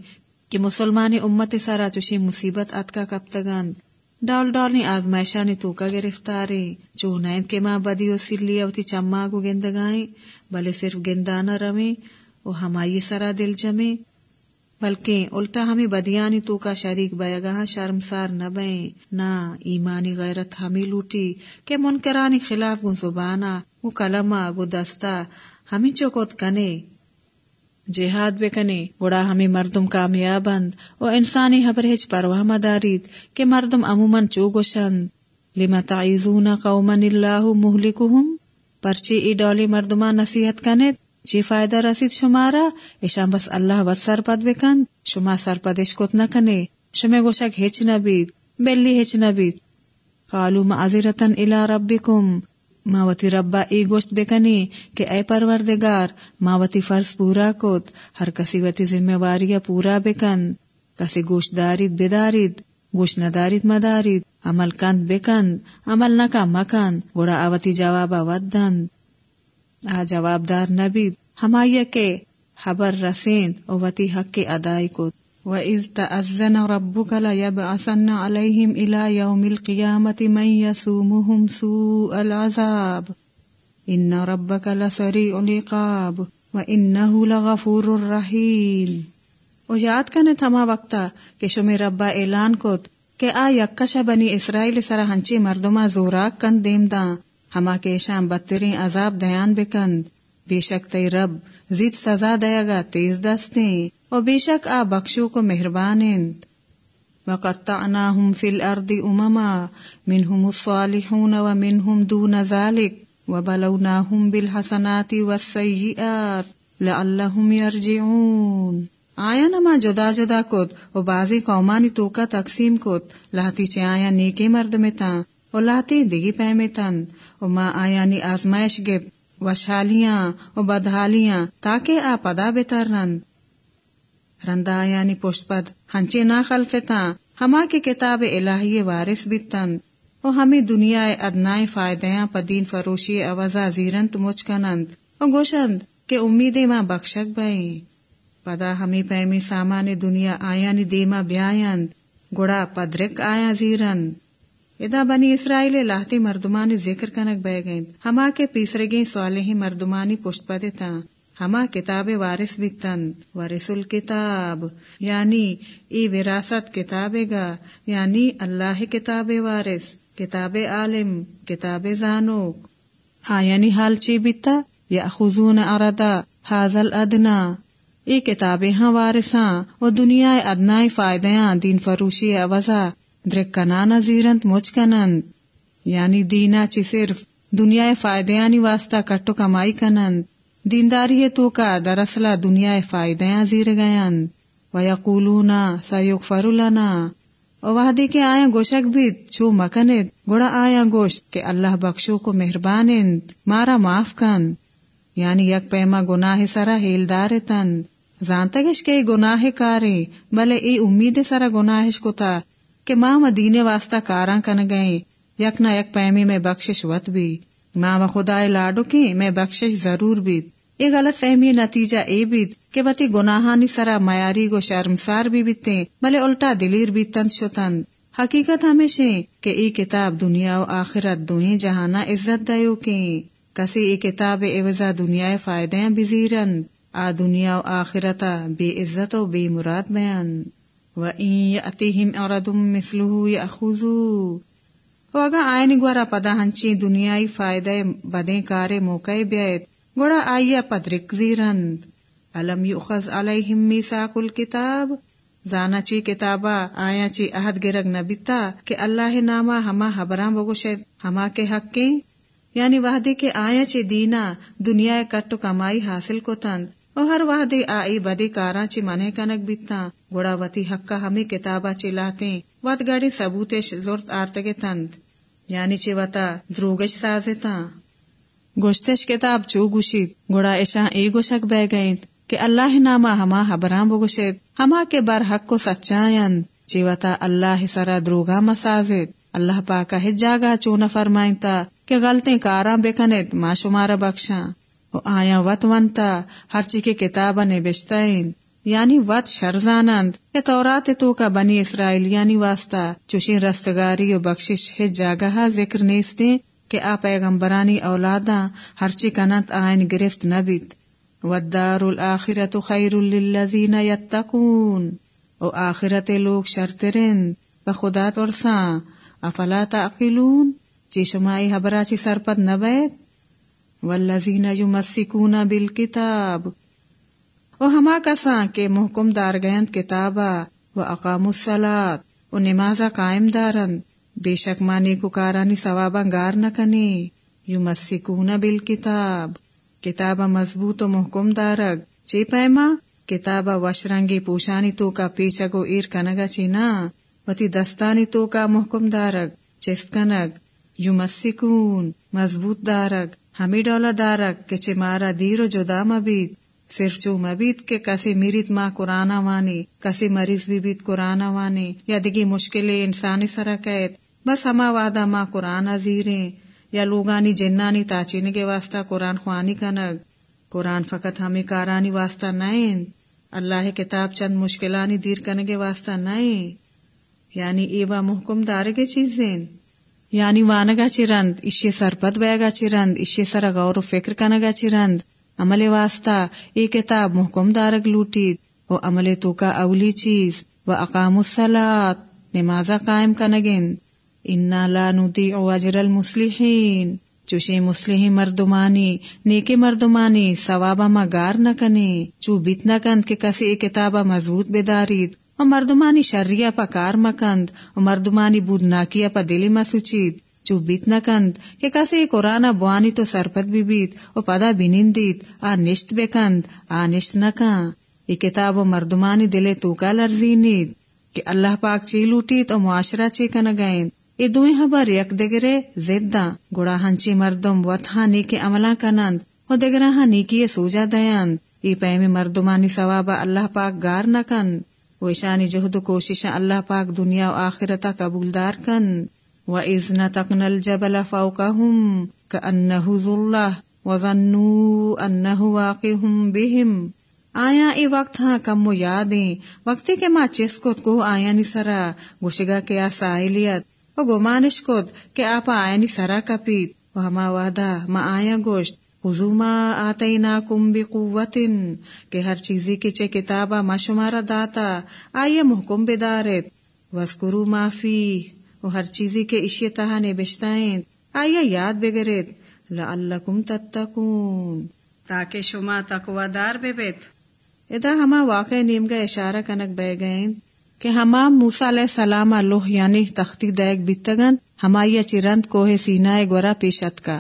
کہ مسلمانی امت سارا چوشی مصیبت اتکا کب تگند۔ ڈال ڈالنی آزمائشانی تو کا گرفتاری چونائن کے ماں بدی و سلی اوتی چما گو گندگائیں۔ بلے صرف گندانا رمی وہ ہمائی سرا دل جمے، بلکہ الٹا ہمیں بدیانی تو کا شریک بیگاہ شرمسار نہ بیں نہ ایمانی غیرت ہمیں لوٹی، کہ منکرانی خلاف گو زبانا وہ کلمہ گو دستا ہمیں چوکوت کنے۔ جہاد بکنے گڑا ہمیں مردم کامیابند و انسانی حبر ہچ پرواہ مدارید کہ مردم عموماً چو گوشند لما تعیزون قوما اللہ مہلکہم؟ پرچی ای ڈولی مردما نصیحت کنید چی فائدہ رسید شمارا اشان بس اللہ بس سرپد بکند شما سرپد اشکت نکنے شما گوشک ہچ نبید، بلی ہچ نبید۔ قالو معذرتن الى ربکم ماوتی ربا ای گوشت بکنی کہ اے پروردگار ماوتی فرض پورا کوت ہر کسی وتی ذمہ واری پورا بکن۔ کسی گوشت دارید بدارید، گوشت ندارید مدارید، عمل کند بکند، عمل نکا مکند، گوڑا آوتی جوابا ودند۔ آ جواب دار نبید ہمائی کے حبر رسیند، او وتی حق کے ادائی کو۔ و کوت وَإِذْ تَأَذَّنَ رَبُّكَ لَيَبْعَثَنَّ عَلَيْهِمْ إِلَى يَوْمِ الْقِيَامَةِ مَنْ يَسُومُهُمْ سُوءَ الْعَذَابِ۔ إِنَّ رَبَّكَ لَسَرِيعُ الْعِقَابِ۔ وَإِنَّهُ لَغَفُورٌ رَحِيمٌ۔ او یاد کنے تھما وقتا کہ شمی ربا اعلان کت کہ آ یکش بنی اسرائیل سر ہنچی مردما زوراک کن دیم دا ہما کے شام بدترین عذاب دیان بکند بے شک تی رب زید سزا دیا گا، تیز دستیں اور بے شک آ بخشو کو مہربان وقطعناهم في الارض امما منهم الصالحون ومنهم دون ذلك۔ وبلوناهم بالحسنات والسيئات لعلهم يرجعون۔ آیا نما جدا جدا کت و بازی قومانی توکا تقسیم کت۔ لہتی چے آیا نیکی مرد میں تا و لہتی دگی پہ تن و ما آیا نی آزمائش گپ و شالیاں، و بدحالیاں، تاکہ آ پدا بتر رند رندا یعنی پشت پد، ہنچے نہ خلفتا، ہما کے کتاب الہی وارث بیتن. او ہمیں دنیا ادنائے فائدیاں پدین فروشی اوزا زیرنت مچ کنند. او گوشند کہ امید ماں بخشک بائیں پدا ہمیں پیمی سامان دنیا آیا نی دیما بیایند. گڑا پدرک آیا زیرند ادا بنی اسرائیل لاہتی مردمانی ذکر کنک بہ گئیں ہما کے پیسرے گئیں سوالے مردمانی پشت پدے تھا ہما کتاب وارث بیتن وارث الکتاب۔ یعنی ای وراثت کتاب گا۔ یعنی اللہ کتاب وارث۔ کتاب عالم۔ کتاب زانوک۔ ہاں یعنی حال چی بیتا؟ یا خزون اردا حاضل ادنا۔ ای کتابیں ہاں وارثاں۔ و دنیا ادنائی فائدیاں۔ دین فروشی اوزا درک کنانا زیرنت مچ کنند یعنی دینا چی صرف دنیا فائدیاں واسطہ کٹو کمائی کنند. دینداری تو کا دراصلہ دنیا فائدیاں زیر گیان و یقولونا سیغفر لنا. او وحدی کے آیا گوشک بھی چھو مکنید. گوڑا آیا گوشت کہ اللہ بخشو کو مہربانند. مارا معاف کن. یعنی یک پیما گناہ سرا ہیل دار زانتگش کے گناہ کارے بلے ای امید سرا گناہش کو تا کہ ماں مدینے واسطہ کاراں کن گئے یک نہ یک پیمی میں بخشش وط بھی۔ ماں و خدا لاڈو کی میں بخشش ضرور بھی یہ غلط فہمی نتیجہ اے بیت کہ وتی گناہانی سرا میاری گو شرمسار بھی بیتے بلے الٹا دلیر بھی تند شتند حقیقت ہمیشہ کہ ای کتاب دنیا و آخرت دوہیں جہانا عزت دیو کے کسی ای کتاب ایوزا دنیا فائدے بزیرن آ دنیا و آخرتا بے عزت و بے مراد بیان۔ و این یأتیہم اردم مثلہو یأخوزو آئین گورا پدا ہنچی دنیای فائدے بدیں کارے موقع بیت گوڑا آئیا پدرک زیرند۔ علم یؤخذ علیہم میساق الکتاب زانا چی کتابا، آیا چی عہد گرگ نبیتا کہ اللہ ناما ہما حبران بگوشد ہما کے حق کے یعنی وحدے کے آیا چی دینا دنیا کٹو کمائی حاصل کو تند اور ہر وحدے آئی بدی کاراں چی منے کنک بیتا گوڑا وتی حق کا ہمیں کتابا چی لاتے وط گاڑی ثبوتش زورت آرتگے تند یعنی چی وطا دروگش سازتا گوشتش کتاب چو گوشید گوڑا ایشاں اے گوشک بے گئیں کہ اللہ ناما ہما حبران بگوشید ہما کے بر حق کو سچائن چیوتا اللہ سرا دروگا مسازد اللہ پاکا ہج جاگا چون فرمائن تا کہ غلطیں کاراں بکنید ما شمارا بخشاں آیا وط ونتا، ہر چی کے کتابا نے یعنی وط شرزانند، کہ تورات تو کا بنی اسرائیل یعنی واسطہ چوشین رستگاری و بخشش ہج جاگا ذکر نیستیں کہ آ پیغمبرانی اولادا ہرچی کنت آئین گرفت نبیت والدار الاخرت خیر للذین یتقون۔ او آخرت لوگ شرطرن بخدا ترساں۔ افلا تعقلون؟ چی شمائی حبرا چی سرپد نبیت والذین یمسکون بالکتاب۔ او ہما کساں کے محکم دار گیند کتابا و اقام الصلاة و نمازا قائم دارند بے شک مانی کو کارانی ثوابا گار نہ کنے یو مسکون بال کتاب کتاب مضبوط و محکم دارگ۔ چی پیما کتاب وشرنگی پوشانی تو کا پیچگو ایر کنگا چینا۔ وتی دستانی تو کا محکم دارگ۔ چست کنگ۔ یو مضبوط دارگ۔ ہمی ڈولا دارگ کہ چی مارا دیر و جدا مبید صرف چو مبید کے کسی میریت ماں قرآن وانی کسی مریض بھی بیت قرآن وانی یا دگی مشکل انسانی سرکیت بس ہما وعدہ ماں قرآن ازیریں یا لوگانی جنانی تاچین کے واسطہ قرآن خوانی کنگ۔ قرآن فقط ہمیں کارانی واسطہ نائن اللہ کتاب چند مشکلانی دیر کرنے کے واسطہ نائن یعنی ایوا محکم دارگے چیزیں یعنی وانگا چرند اشی سرپت بیگا چرند اشی سر غور و فکر کنگا چرند عمل واسطہ، ای کتاب محکم دارگ لوٹید. و عمل تو کا اولی چیز. و اقام الصلاة نمازا قائم کنگن انا لا نضيع اجر المصلحين چوشے مسلح مردمانی نیک مردمانی ثوابا ما گار نہ کنے چو بیت نہ کند کہ کسی کتابا مضبوط بیدارید و مردمانی شریعہ پا کار مکند و مردمانی بود ناکیا پا دلی مسوچید چو بیت نہ کند، کہ کسی قرآن بوانی تو سرپت بھی بیت و پدا بینندید آ نشت بکند آ نشت نہ یہ کتاب و مردمانی دلے تو کا لرزینید کہ اللہ پاک چی لوٹیت و معاشرہ چی کن گئند ای دوئی حبر یک دگرے زدہ گڑا ہنچی مردم وطہا نیکی عملہ کنند و دگرہ ہاں نیکی سوجا دیند ای پیمی مردمانی ثوابا اللہ پاک گار نہ و اشانی جہد و کوشش اللہ پاک دنیا و آخرتا قبول دار کن. و ازنا تقن الجبل فوقهم کأنہو ذلہ و ظنو انہو واقعهم بهم. آیا ای وقت ہاں کم و یادیں. وقتی کے ماں چسکت کو آیا نی سرا. گوشگا کیا سائلیت و گمانش کد کہ آپ آئینی سرا کپیت و ہما وعدہ ما آیا گوشت. خذو ما آتیناکم بقوتن کہ ہر چیزی کی چے کتابا ما شمارا داتا آئیے محکم بدارت وذکرو ما فی و ہر چیزی کے اشی تہانے بشتائیں آئیے یاد بگرت، لعلکم تتقون، تاکہ شما تقوی دار بے بیت ادا ہما واقع نیم کا اشارہ کنک بہ گئیں، کہ ہما موسا علیہ السلام لوہ یعنی تختی دیگ بیتگن، ہما ہمایا چرند کوہ سینا گورا پیشت کا۔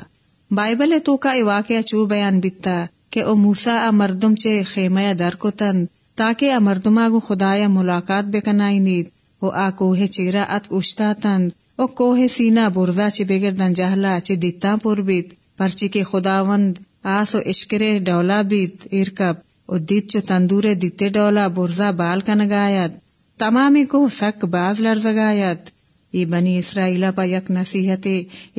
بائبل تو کا واقعہ چو بیان بیتا کہ او موسا ا مردم چے خیمہ در کو تن تاکہ ا مردما گو خدایا ملاقات بکنائی نید او آ کوہ چیرا ات اشتا تند او کوہ سینا برزا چے بگردن جہلا چے دیتا پور بیت پرچی کے خداوند آس و اشکرے ڈولا بیت ارکب او دیت چو تندورے دیتے ڈولا برزا بال کنگایت تمامی کو سک باز لرزگایت۔ یہ بنی اسرائیل پا یک نصیحت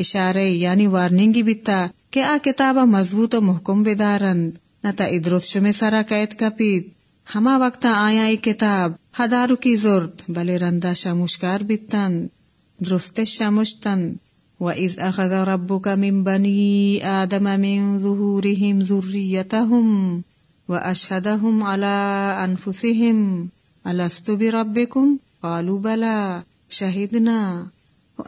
اشارے یعنی وارننگی بیتا کہ آ کتابا مضبوط و محکم بدارند نہ تا ادرس شمے سرا قید کپید ہما وقتا آیا ای کتاب ہدارو کی زورت بلے رندا شموشکار بیتن درست شمشتن وَإِذْ أَخَذَ رَبُّكَ مِنْ بَنِي آدَمَ مِنْ ظُهُورِهِمْ ذُرِّيَّتَهُمْ وَأَشْهَدَهُمْ عَلَىٰ أَنفُسِهِمْ أَلَسْتُ بِرَبِّكُمْ قَالُوا بَلَا شَهِدْنَا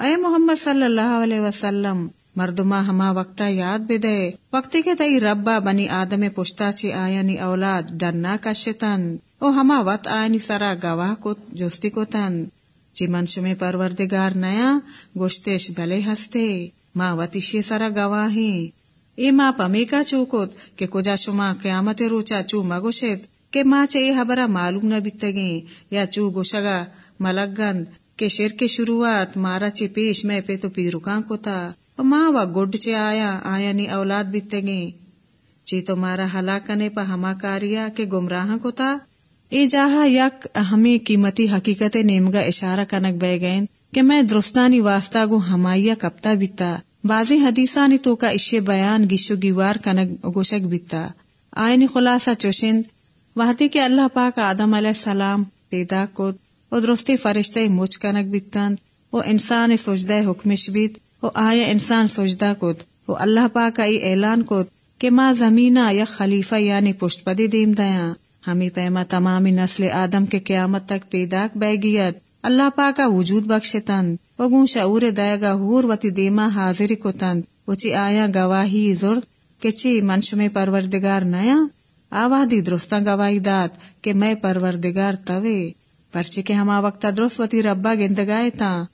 اے محمد صلی اللہ علیہ وسلم مردما ہما وقتا یاد بدے۔ وقتی کے تئی ربا بنی آدم پشتا چی آیانی اولاد ڈرنا کشتن۔ او ہما وط آیانی سرا گواہ کو جستی کو تن چی منش میں پروردگار نیا، گوشتش بلے ہستے۔ ماں وطیشی سرا گواہیں ای ماں پمی کا چوکت کہ کجا شما قیامت روچا چو مگوشت کہ ماں چے حبرہ معلوم نہ بیتگیں یا چو گوشگا ملگند کہ شیر کے شروعات مارا چے پیش، میں پہ تو پی رکان کو تا ماں و گڈ چے آیا آیا نی اولاد بیتگیں چی تو مارا ہلاکنے پا ہما کاریا کے گمراہ کو تا ای جاہا یک ہمیں قیمتی حقیقت نیمگا اشارہ کنک بے گئیں کہ میں درستانی واسطہ گو ہمائیا کپتا بیتا بازی حدیثانی تو کا اشے بیان گیشو گیوار کنک گوشک بیتا آئینی خلاصہ چوشند وحدی کے اللہ پاک آدم علیہ السلام پیدا کت او درستی فرشتے مچ کنک بیتند او انسان سجدہ حکمش بیت او آیا انسان سجدہ کت، او اللہ پاک ای اعلان کت کہ ما زمینہ یا خلیفہ یعنی پشت پدی دیم دیاں ہمیں پیما تمامی نسل آدم کے قیامت تک پیداک بیگیت۔ اللہ پاکا وجود بخشتند وگون شعور دائگا ہور وتی دیما حاضر کو تند وچی آیا گواہی زرد کہ چی منش میں پروردگار نیا؟ آوادی درستا گواہی داد کہ میں پروردگار توے پرچے کے ہما وقتا درست وتی ربا گندگائے تا۔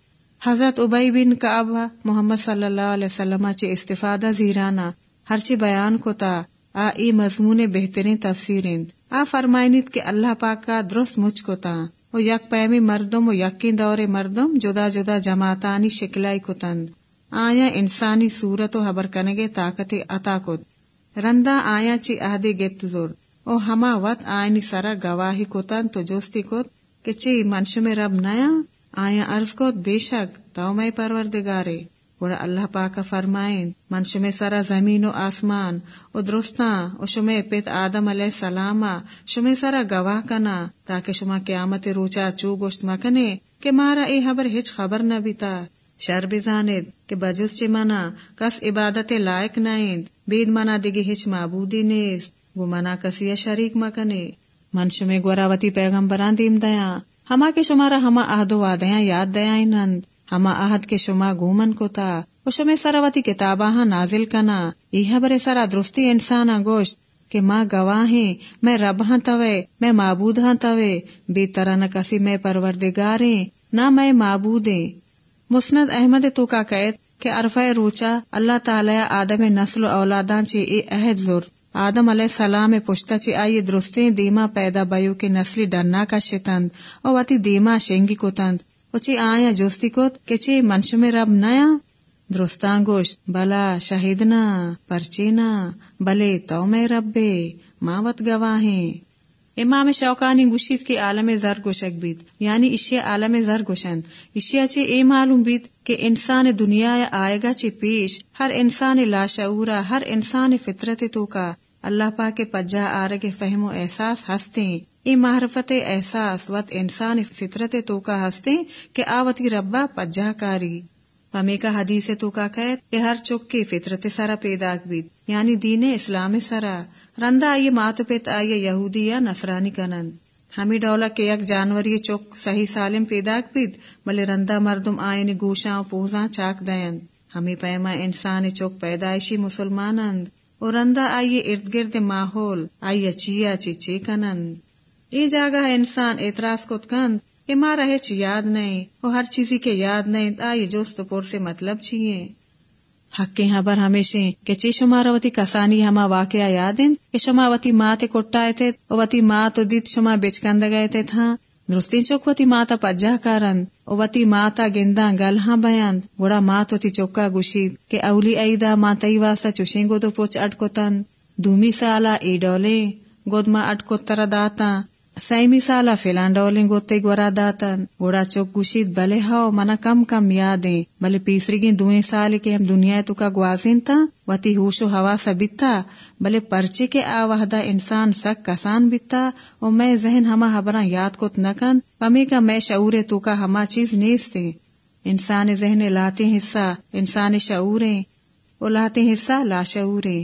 حضرت ابئی بن کعبہ محمد صلی اللہ علیہ وسلم چی استفادہ زیرانا۔ ہرچی بیان کو تا۔ آ، ای مضمون بہترین تفسیرند آ فرمائنیت کہ اللہ پاک کا درست مجھ کو تا۔ و یک پیمی مردم و یقین دور مردم جدا جدا جماعتانی شکلائی کتند آیا انسانی صورت و حبر کنگے طاقت عطا کت رندا آیا چی عہدی گپت زور۔ او ہما وط آئینی سرا گواہی کتن تو جوستی کت کہ چی منش میں رب نیا؟ آیا عرض کت بے شک تو میں پروردگارے۔ گوڑا اللہ پاک فرمائن من شمی سرا زمین و آسمان و درستاں و شمی پیت آدم علیہ السلام شمی سرا گواہ کنا، تاکہ شما قیامت روچا چو گوشت مکنے، کہ مارا اے حبر ہچ خبر نہ بیتا۔ شر بزاند کہ بجس چی منا، کس عبادت لائق نائند، بید منا دگی ہچ معبودی نیست وہ منا کسی شریک مکنے۔ من شمی گوراوتی پیغمبران دیم دیا۔ ہما کے شمارا ہما عہد و وعدیاں یاد دیا نند ہما آہد کے شما گومن کو تا و سراوتی کتاباں نازل کنا۔ یہ برے سرا درستی انسانا گوشت کہ ماں گواہیں میں رب ہاں توے میں معبود ہاں توے بے طرح نہ کسی میں پروردگاریں نہ میں معبودیں مسند احمد تو کا قید کہ عرفہ روچا اللہ تعالی آدم نسل و اولاداں چی اے عہد زور آدم علیہ السلام پشتا چی آئی درستیں دیما پیدا بیو کے نسلی ڈرنا کا شتند اور واتی دیما شنگی کو تند؟ چی آیا جوستی کت کہ چی منش میں رب نیا؟ درستان گوشت، بلا شہیدنا پرچینا، بلے تو میں ربے، ماوت گواہیں۔ امام شوقانی گوشید کی عالم زر گوشک بیت یعنی اشیا عالم زر گوشن اشیا چی اے معلوم بیت کہ انسان دنیا آئے گا چی پیش، ہر انسان لاشعورا ہر انسان فطرت تو کا اللہ پاک پجا آرگ فہم و احساس ہستے۔ ای معرفت احساس وت انسان فطرت تو کا ہستے کہ آوتی ربا پجا کاری۔ پمی کا حدیث تو کا قید کہ ہر چک کی فطرت سرا پیدا بیت یعنی دین اسلام سرا رندا آئیے، مات پیت آئیے، یہودی یا نصرانی کنن ہمیں ڈولا کے یک جانوری چک صحیح سالم پیدا بیت بلے رندا مردم آئین یعنی گوشاں پوزاں چاک دین ہمیں پیما انسان چک پیدائشی مسلمانند۔ اور رندا آئیے، ارد گرد ماحول، آئیے چیا چیچے کنند ای جاگہ انسان، اعتراض کو کند۔ کہ مارا ہے چی یاد نہیں وہ ہر چیزی کے یاد نہیں آئی جوست پور سے مطلب چیئے حق کے یہاں پر ہمیشہ کہ چی شماروتی کسانی ہما واقعہ یادن کہ شماوتی ماں تے کٹائے تھے وتی ماں تو دیت شما بیچکند گئے تھے تھا۔ درستی چوک وتی ماں تا پجا کارن وتی ماں تا گندا گل ہاں بیان۔ گوڑا ماں تو تی چوکا گوشید کہ اولی ایدا ماں تئی واسطہ چوشیں گو دو پوچ اٹکو تن دومی سالا ای ڈولے، گود ماں اٹکو تر داتا۔ سی مثالا فلان ڈولیں گوتے گورا داتن گوڑا چوک گوشید بلے ہاؤ منا کم کم یادیں بلے پیسری گی دوئیں سال کے ہم دنیا تو کا گوازین تا وتی ہوش و ہوا سا بیتا بلے پرچے کے آوہدہ انسان سک کسان بیتا و میں ذہن ہما حبران یاد کت نکن پمی کا میں شعور تو کا ہما چیز نیستے انسان ذہن لاتے حصہ انسان شعوریں و لاتے حصہ لا شعوریں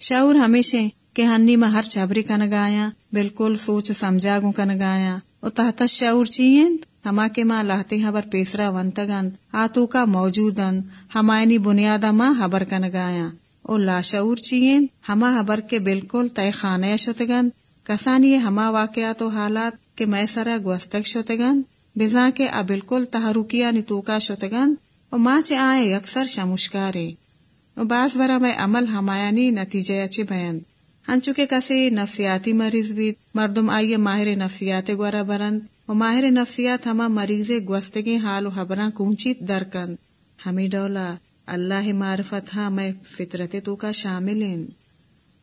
شعور ہمیشہ کہ ہنی میں ہر چبری کن گایا بالکل سوچ سمجھا گو کن گایا او تحت شعور چیئن ہما کے ماں لاہتے حبر پیسرا ونتگن آتو کا موجودن ہمائنی بنیادہ ماں حبر کن گایا او لا شعور چیئن ہما حبر کے بالکل تے خانہ شتگن کسانی ہما واقعات و حالات کے میں سرا گوستگ شتگن بزا کے ا بالکل تحرکیا نی تو کا شتگن او ماں چے آئے اکثر شمشکارے او باز برا میں عمل ہمایانی نتیجے اچھے بیان۔ انچو کے کسی نفسیاتی مریض بھی مردم آئیے ماہر نفسیات گورا برند و ماہر نفسیات ہما مریض گوستگی حال و حبران کونچیت درکند۔ ہمیں ڈولا، اللہ معرفت ہاں میں فطرت تو کا شامل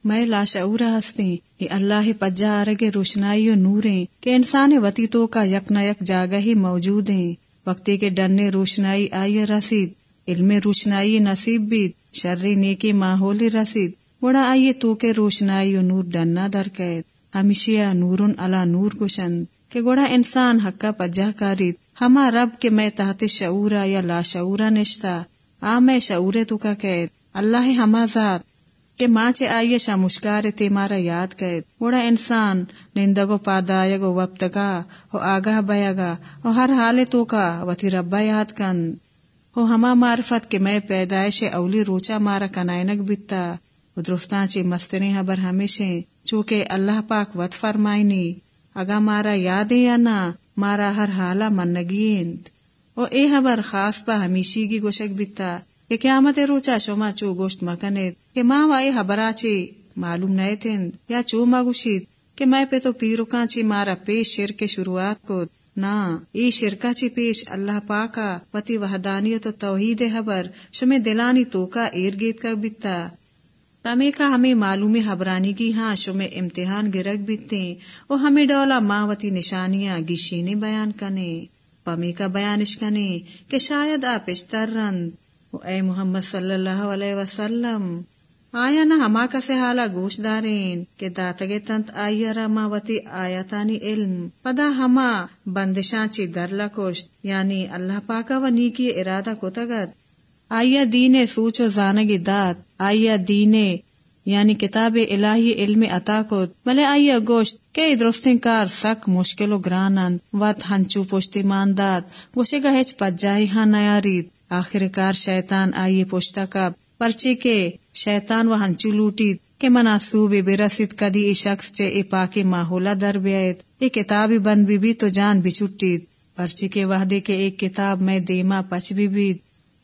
میں لاشعور ہستی کہ اللہ پجا آرگے روشنائی و نوریں۔ کہ انسان وتی تو کا یک نہ یک جاگہ ہی موجود ہیں۔ وقتی کے ڈننے روشنائی آئیے رسید، علم روشنائی نصیب بھی شرری نیکی ماحولی رسید۔ گوڑا آئیے تو کے روشنائی و نور ڈننا در قید ہمیشیا نورن علا نور کشند کہ گوڑا انسان حقا پجا کاری۔ ہما رب کے میں تحت شعورا یا لا شعورا نشتا۔ آ میں شعور تو کا قید اللہ ہما ذات۔ کہ ماں چے آئیے شا مشکار تے مارا یاد قید گوڑا انسان نندگو پادایگو وپتگا ہو آگاہ بیگا ہو ہر حال تو کا وتی ربا یاد کند ہو ہما معرفت کے میں پیدائش اولی روچا مارا کنائنک بیتا۔ درستان چی مستنی حبر ہمیشہ چونکہ اللہ پاک وط فرمائنی، اگا مارا یاد یا نا مارا ہر حالا منگیند او اے حبر خاص پا ہمیشی گی گوشک بیتا، کہ قیامت روچا شما چو گوشت مکنید، کہ ماں وائی حبرا چی معلوم نئے تھند یا چو ما گوشید، کہ میں پہ تو پیروکان چی مارا پیش شرک شروعات کو نا ای شرکا چی پیش اللہ پاکا، وتی وحدانیت و توحید حبر شمی دلانی توکا ایرگیت کا بیتا۔ تمے کا ہمیں معلوم حبرانی کی ہاں شو میں امتحان گرگ بیتے وہ ہمیں ڈولا ماوتی نشانیاں گشینی بیان کنے پمی کا بیانش کنے کہ شاید آپ اشتر رند اے محمد صلی اللہ علیہ وسلم، آیا نہ ہما کا سے حالا گوش دارین، کہ داتگے تنت آیا را ماوتی آیاتانی علم، پدا ہما بندشاں چی در لکوشت یعنی اللہ پاکا و نیکی ارادہ کو تگت۔ آئیا دین سوچ و زانگی دات آئیا دین یعنی کتاب الہی علم عطا کو بلے آئیا گوشت کئی درستین کار سک مشکل و گرانند۔ وات ہنچو پوشتی ماندات گوشے گا ہچ پجائی ہاں نیارید آخر کار شیطان آئیے پوشتا کب۔ پرچی کے شیطان و ہنچو لوٹید، کہ مناسوب برسید کدی ای شخص چے ای پاکی ماحولا در بیائید ای کتابی بند بی بی تو جان بچھٹید پرچی کے وحدے کے ایک کتاب میں دیما پچ بی بید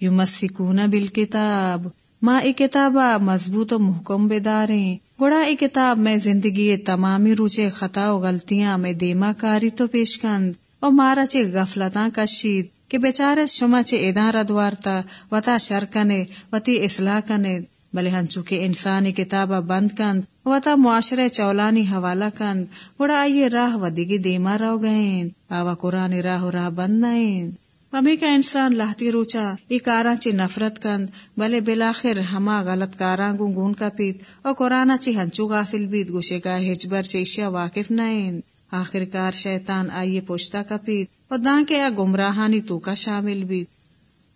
یمسکون بالکتاب۔ ماں ای کتابا مضبوط و محکم بیداریں گوڑا ای کتاب میں زندگی تمامی روچے خطا و غلطیاں میں دیما کاری تو پیش کند۔ اور مارا چے غفلتاں کشید۔ کہ بیچارے شما چے اداں ردوارتا وتا شر کنے وتی اصلاح کنے۔ بلے ہنچو کے انسانی کتابا بند کند۔ وتا معاشرے چولانی حوالہ کند۔ گوڑا آئیے راہ ودیگی دیما رو گئیں آوا قرآن راہ و راہ بند نائیں پمی کا انسان لاہتی روچا، ای کاراں چی نفرت کند، بلے بلاخر ہما غلط کاراں گو گون کا پیت او قرآن چی ہنچو غافل بیت، گوشے کا ہجبر چیشیا واقف نائن آخر کار شیطان آئیے پوچھتا کا پیت، اور دان کے یا گمراہانی تو کا شامل بیت۔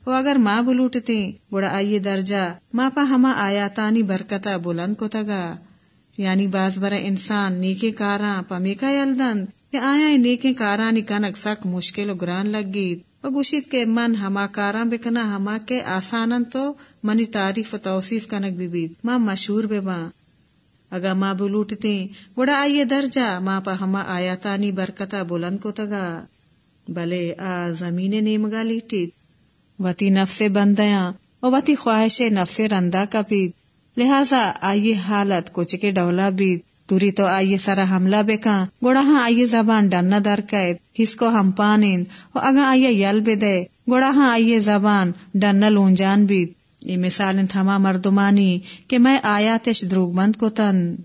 وہ اگر ماں بلوٹتے بڑا آئیے درجہ ماں پا ہما آیاتانی برکتا بلند کو تگا یعنی باز برا انسان نیکے کاراں پمی کا یلدن کہ آیا نیکے کارانی کنک سک مشکل و گران لگ گیت۔ گوشید کے من ہما کاراں بکنا ہما کے آسانن تو منی تعریف و توصیف کنک بھی بید۔ ماں مشہور بے ماں اگا ماں بلوٹتے گوڑا آئیے درجہ ماں پا ہما آیاتانی برکتا بلند کو تگا۔ بلے آ زمین نیمگا لیٹیت وتی نفس بندیاں۔ و وتی خواہش نفس رندا کا پید لہذا آئیے حالت کچھ کے ڈولا بید۔ توری تو آئیے سارا حملہ بے کان گوڑا ہاں آئیے زبان ڈننا در قید ہس کو ہم پانین و اگا آئیے یل بے دے گوڑا ہاں آئیے زبان ڈننا لونجان بیت یہ مثال تھما مردمانی کہ میں آیاتش دروگ بند کو تن۔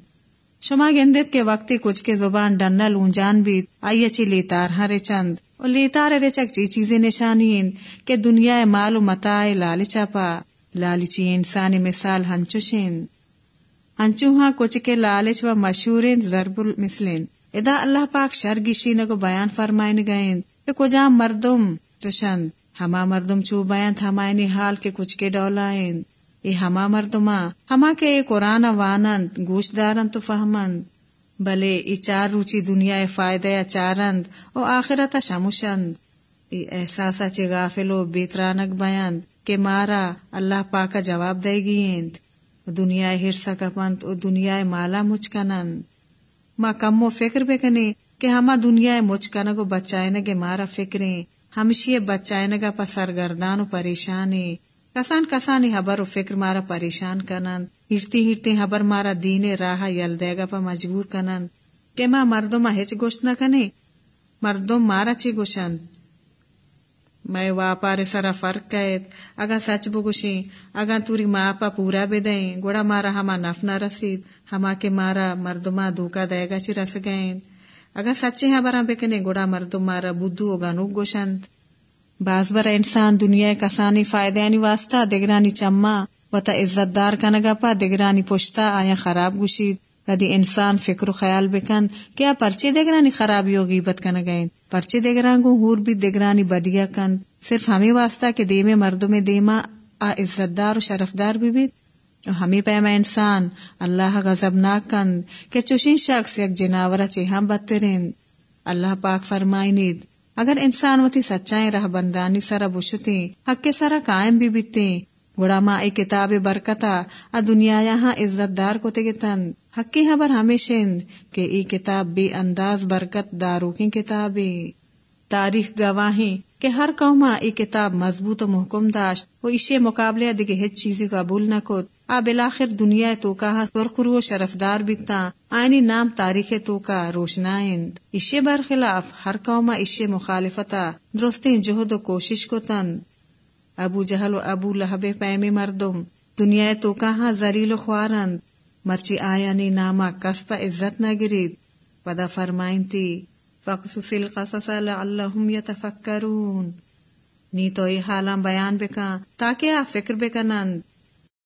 شما گندت کے وقتی کچھ کے زبان ڈنل لونجان بھی آئی اچھی لیتار ہاں ہر چند۔ اور لیتار رچک چی چیزیں نشانی کہ دنیا مال و متا لالچا پا لالچی انسانی مثال ہنچوشین۔ ہنچو ہاں کچھ کے لالچ و مشہور ضرب المثلین ادا اللہ پاک شرگشی نگو بیان فرمائن گئیں کہ کجا مردم چند ہما مردم چو بیان تھمائنی حال کے کچھ کے ڈولائیں ای ہما مردما ہما کے قرآن وانند گوش دارند تو فہمند بلے ای چار روچی دنیا فائدہ چارند او آخرت شموشند ای احساسا چے غافل و بیترانک بیند کہ مارا اللہ پاکا جواب دے گیند دنیا ہرسا کپند و دنیا مالا مچکنند ما کم و فکر بکنے کہ ہما دنیا مچکنگو بچائنگے مارا فکریں ہمشی بچائنگا پا سرگردان و پریشانی کسان کسانی حبر و فکر مارا پریشان کنند ہرتی ہرتی حبر مارا دین راہ یل دے گا پا مجبور کنند کہ ماں مردم ہچ گوشت نہ کنے۔ مردم مارا چی گوشند میں واپار سرا فرق کہت اگا سچ بگوشیں اگا توری ماں پا پورا بے دیں۔ گوڑا مارا ہما نف نہ رسید۔ ہما کے مارا مردما دھوکا دے گا چی رس گئیں۔ اگا سچے ہاں برا بکنے گوڑا مردم مارا بدو اگا نو گوشند باز بر انسان دنیا کسانی فائدانی واسطہ، دگرانی چما۔ و تا عزت دار کنگا پا دگرانی پشتا آیا خراب گوشید۔ کدی انسان فکر و خیال بکند کیا پرچے دگرانی خرابی و غیبت کنگائیں پرچے دگران کو ہور بھی دگرانی بدیا کند صرف ہمیں واسطہ کہ دیمے مردم دیما آ عزت دار و شرفدار بھی بھی. ہمیں پیما انسان اللہ غزب نہ کند کہ چوشین شخص یک جناورہ چے ہم بدترین. اللہ پاک فرمائنید، اگر انسان وتی سچائیں رہ بندانی سرا بشتے حق کے سرا قائم بھی بیتے گڑا ماں ای کتاب برکتا ا دنیا یہاں عزت دار کو تگتن. حق کی خبر ہمیشہ کہ ای کتاب بھی انداز برکت دارو کی کتاب تاریخ گواہیں کہ ہر قوما ای کتاب مضبوط و محکم داشت وہ اسے مقابلے دیگے ہچ چیزیں قبول نہ کو آ بلاخر دنیا تو کہاں سرخرو شرفدار بیتا۔ آئینی نام تاریخ تو کا روشنائند۔ اسے برخلاف ہر قوما اسے مخالفتا۔ درستیں جہد و کوشش کو تن ابو جہل و ابو لہب پیمی مردم۔ دنیا تو کہاں زریل و خوارند۔ مرچی آیا نی ناما کسپا عزت نہ گرید پدا فرمائن تی فقصص القصص لعلهم یتفکرون. نی تو ای حالاں بیان بکا تاکہ آ فکر بکنند.